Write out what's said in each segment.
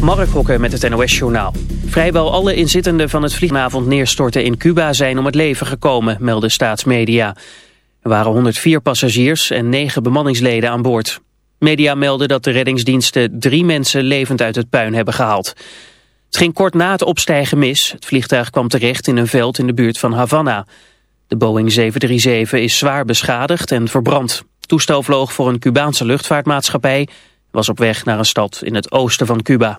Mark Hokke met het NOS-journaal. Vrijwel alle inzittenden van het vliegavond neerstorten in Cuba zijn om het leven gekomen, melden staatsmedia. Er waren 104 passagiers en 9 bemanningsleden aan boord. Media melden dat de reddingsdiensten drie mensen levend uit het puin hebben gehaald. Het ging kort na het opstijgen mis. Het vliegtuig kwam terecht in een veld in de buurt van Havana. De Boeing 737 is zwaar beschadigd en verbrand. Toestel vloog voor een Cubaanse luchtvaartmaatschappij... was op weg naar een stad in het oosten van Cuba.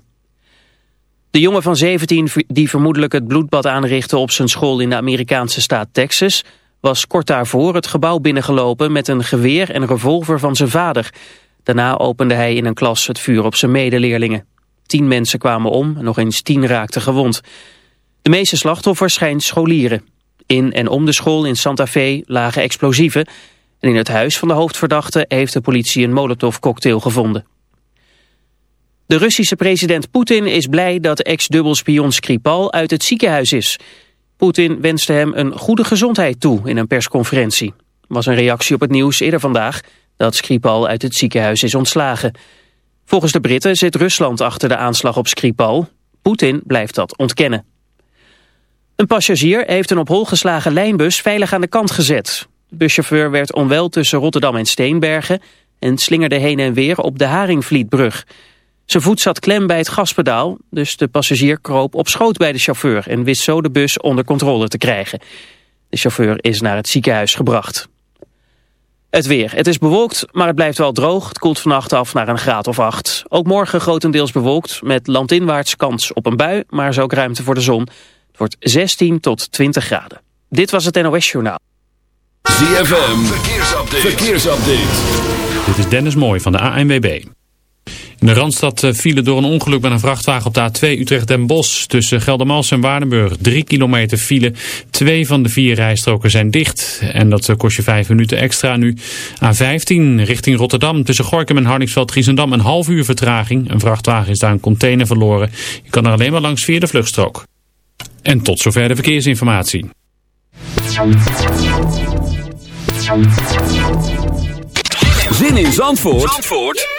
De jongen van 17 die vermoedelijk het bloedbad aanrichtte op zijn school in de Amerikaanse staat Texas... was kort daarvoor het gebouw binnengelopen met een geweer en revolver van zijn vader. Daarna opende hij in een klas het vuur op zijn medeleerlingen. Tien mensen kwamen om, nog eens tien raakten gewond. De meeste slachtoffers zijn scholieren. In en om de school in Santa Fe lagen explosieven... en in het huis van de hoofdverdachte heeft de politie een molotovcocktail gevonden. De Russische president Poetin is blij dat ex-dubbelspion Skripal uit het ziekenhuis is. Poetin wenste hem een goede gezondheid toe in een persconferentie. was een reactie op het nieuws eerder vandaag dat Skripal uit het ziekenhuis is ontslagen. Volgens de Britten zit Rusland achter de aanslag op Skripal. Poetin blijft dat ontkennen. Een passagier heeft een op hol geslagen lijnbus veilig aan de kant gezet. De buschauffeur werd onwel tussen Rotterdam en Steenbergen... en slingerde heen en weer op de Haringvlietbrug... Zijn voet zat klem bij het gaspedaal, dus de passagier kroop op schoot bij de chauffeur en wist zo de bus onder controle te krijgen. De chauffeur is naar het ziekenhuis gebracht. Het weer. Het is bewolkt, maar het blijft wel droog. Het koelt vannacht af naar een graad of acht. Ook morgen grotendeels bewolkt, met landinwaarts kans op een bui, maar is ook ruimte voor de zon. Het wordt 16 tot 20 graden. Dit was het NOS Journaal. ZFM, verkeersupdate. verkeersupdate. Dit is Dennis Mooij van de ANWB. De Randstad vielen door een ongeluk met een vrachtwagen op de A2 Utrecht-Den Bosch. Tussen Geldermals en Waardenburg. Drie kilometer file. Twee van de vier rijstroken zijn dicht. En dat kost je vijf minuten extra nu. A15 richting Rotterdam. Tussen Gorkum en Harningsveld-Giezendam een half uur vertraging. Een vrachtwagen is daar een container verloren. Je kan er alleen maar langs via de vluchtstrook. En tot zover de verkeersinformatie. Zin in Zandvoort? Zandvoort?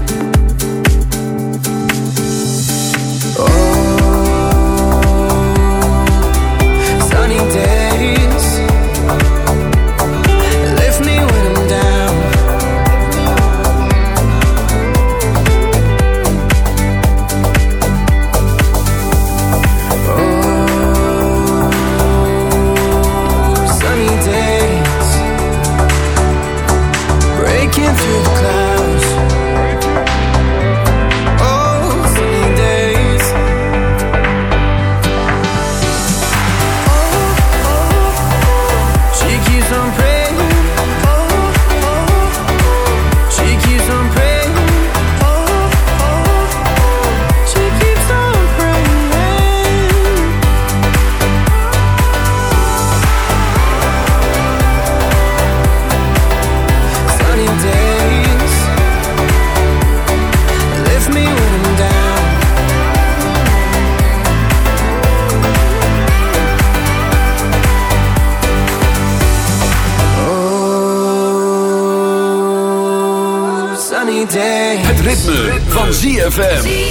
ZFM.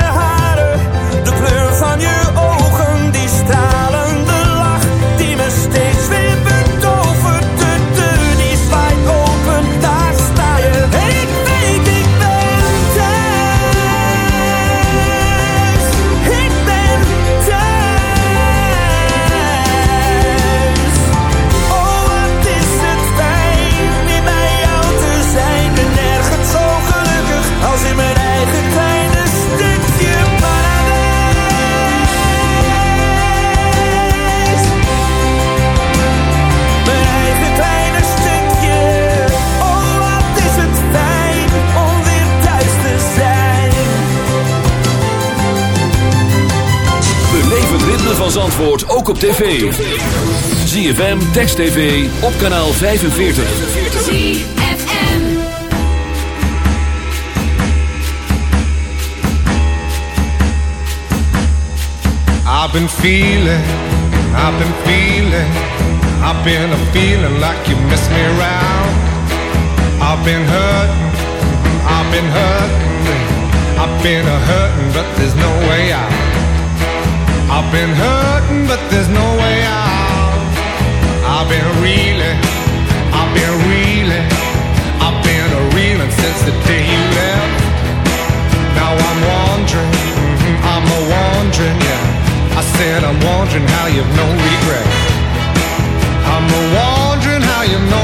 van Zandvoort ook op tv. ZFM, Text TV, op kanaal 45. ZFM. I've been feeling, I've been feeling, I've been a feeling like you miss me around. I've been hurting, I've been hurting, I've been a hurting, but there's no way out. I've been hurting, but there's no way out. I've been reeling, I've been reeling, I've been a reeling since the day you left. Now I'm wandering, mhm, I'm a wandering, yeah. I said I'm wondering how you've no regret. I'm a wondering how you've no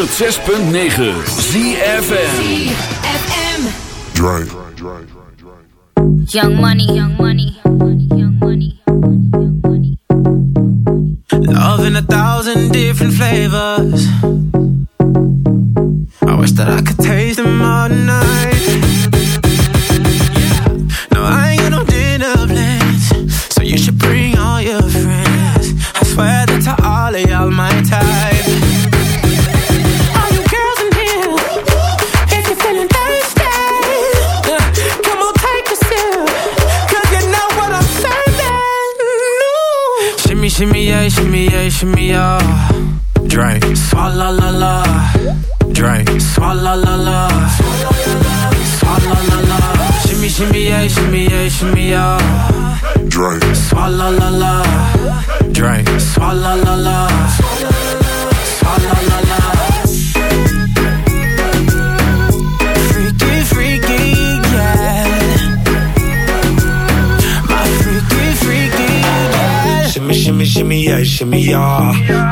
106.9 ZFM. ZFM. Young money, young money, young money, young money, young money. Love in a thousand different flavors.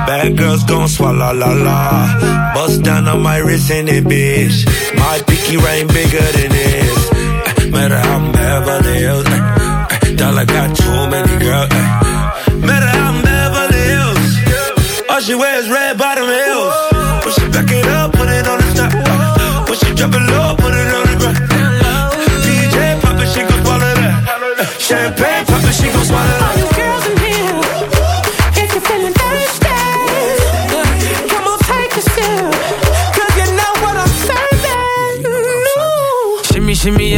Bad girls gon' swallow la la. Bust down on my wrist in it, bitch. My pinky ring bigger than this. Uh, matter how I'm Beverly Hills. Uh, uh, dollar got too many girls. Matter how I'm Beverly Hills. All she wears red bottom heels. When she back it up, put it on the top. When she drop it low, put it on the ground. DJ pop it, she gon' swallow that. Champagne pop it, she gon' swallow that.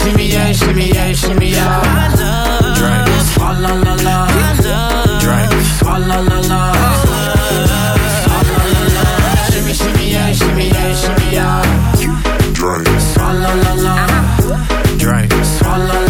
shimmy yeah, shimmy yeah, shimmy yeah. I love Drink. La la la la. I love Drink. La la la la. Shimmy, shimmy, yeah, shimmy, yeah, shimmy, yeah. La la la la. Drink. La la.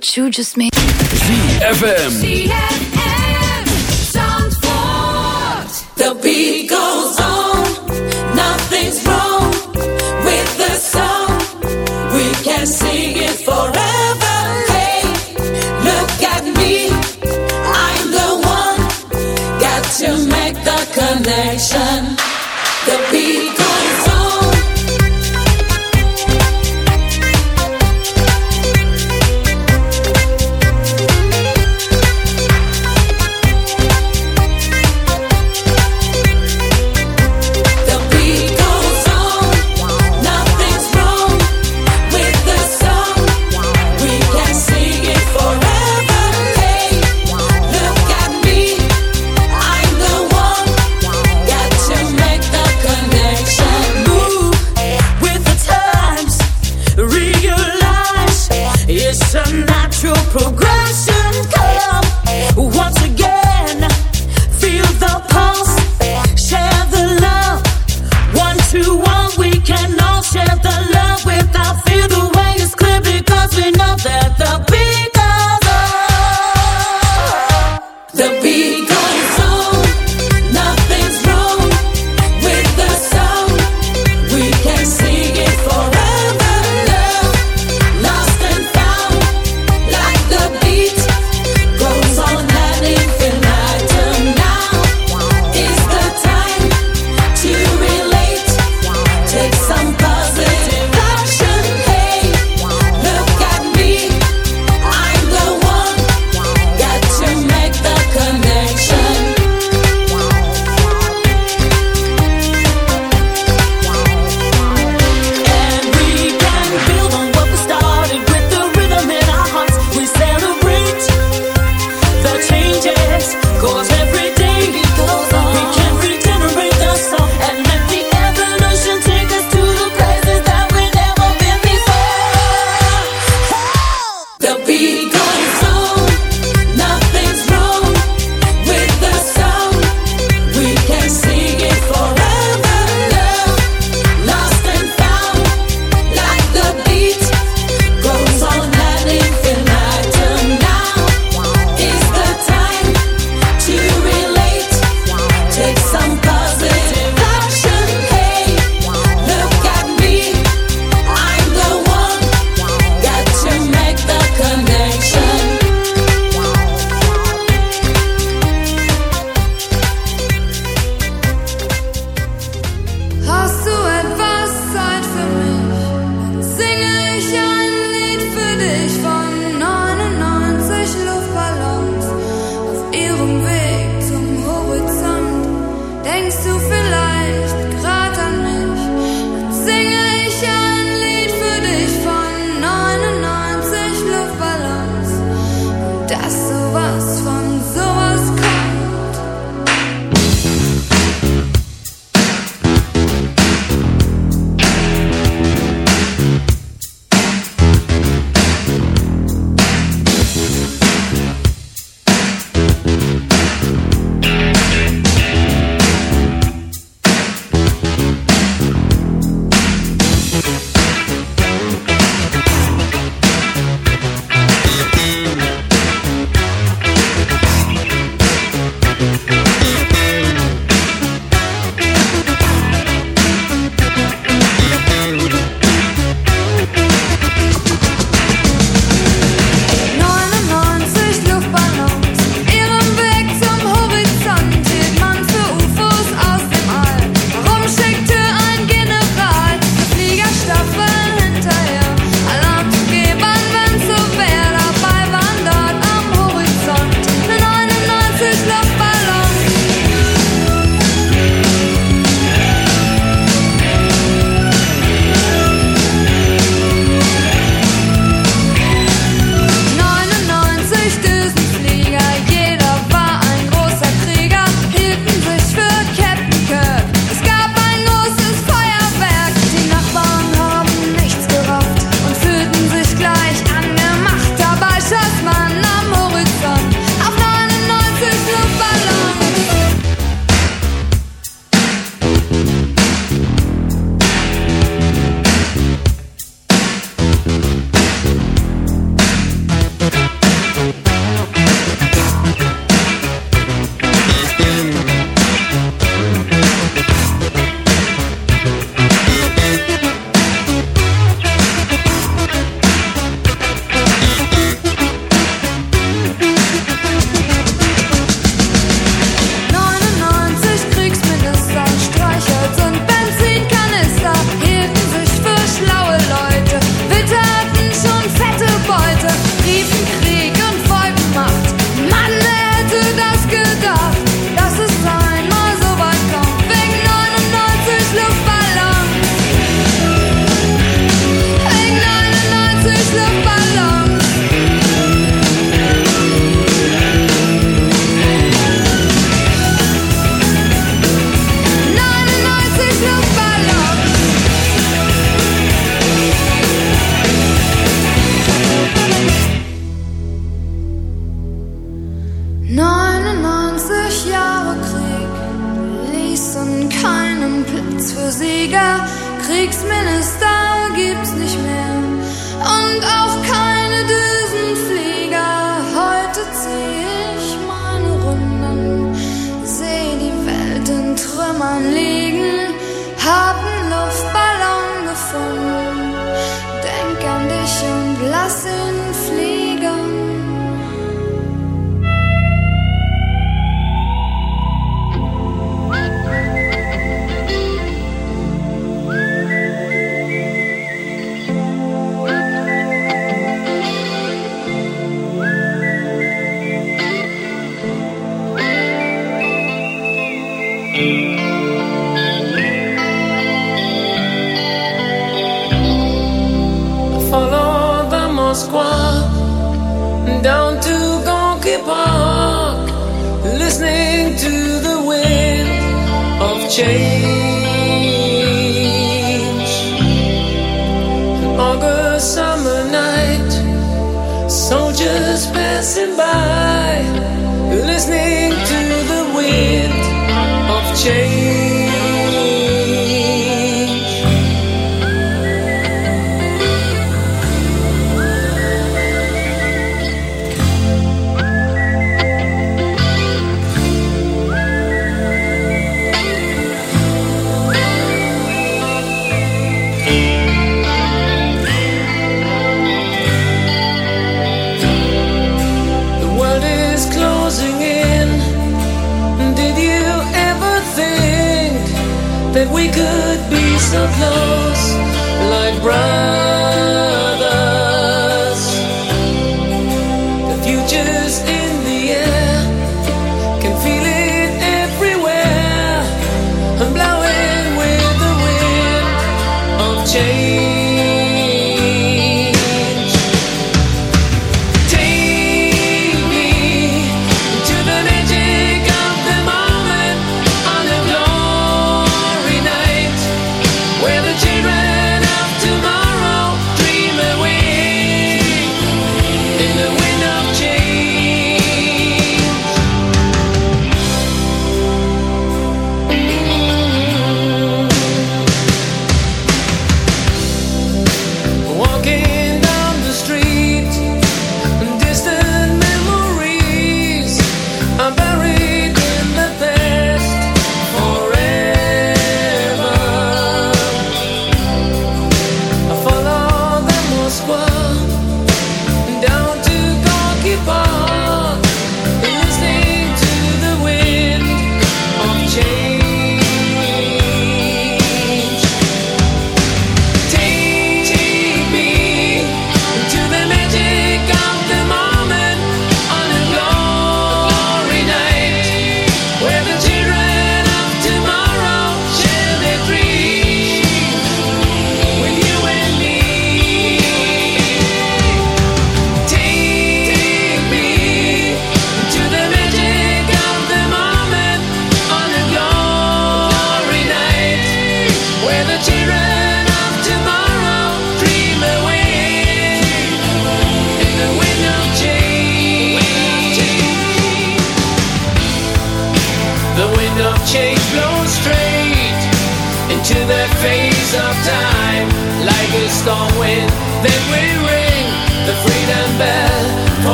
what you just made. ZFM. ZFM. The beat goes on. Nothing's wrong with the song. We can sing it forever. Look at me. I'm the one. Got to make the connection.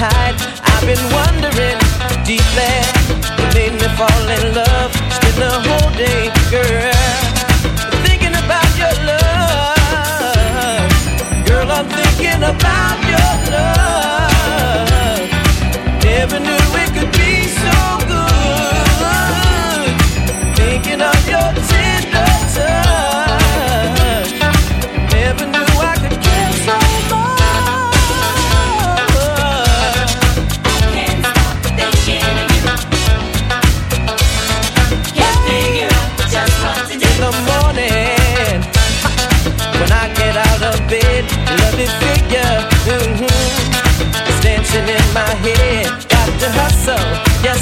hide. I've been wondering deep there. Made me fall in love. Spend the whole day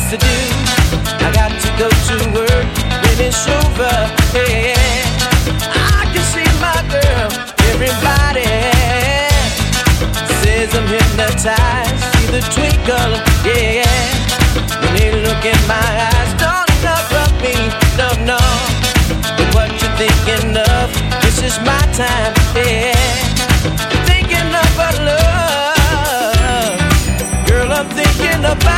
to do. I got to go to work when it's over. Yeah. I can see my girl, everybody says I'm hypnotized. See the twinkle, yeah. When they look in my eyes, don't look at me, no, no. But what you thinking of? This is my time, yeah. Thinking about love, girl, I'm thinking about.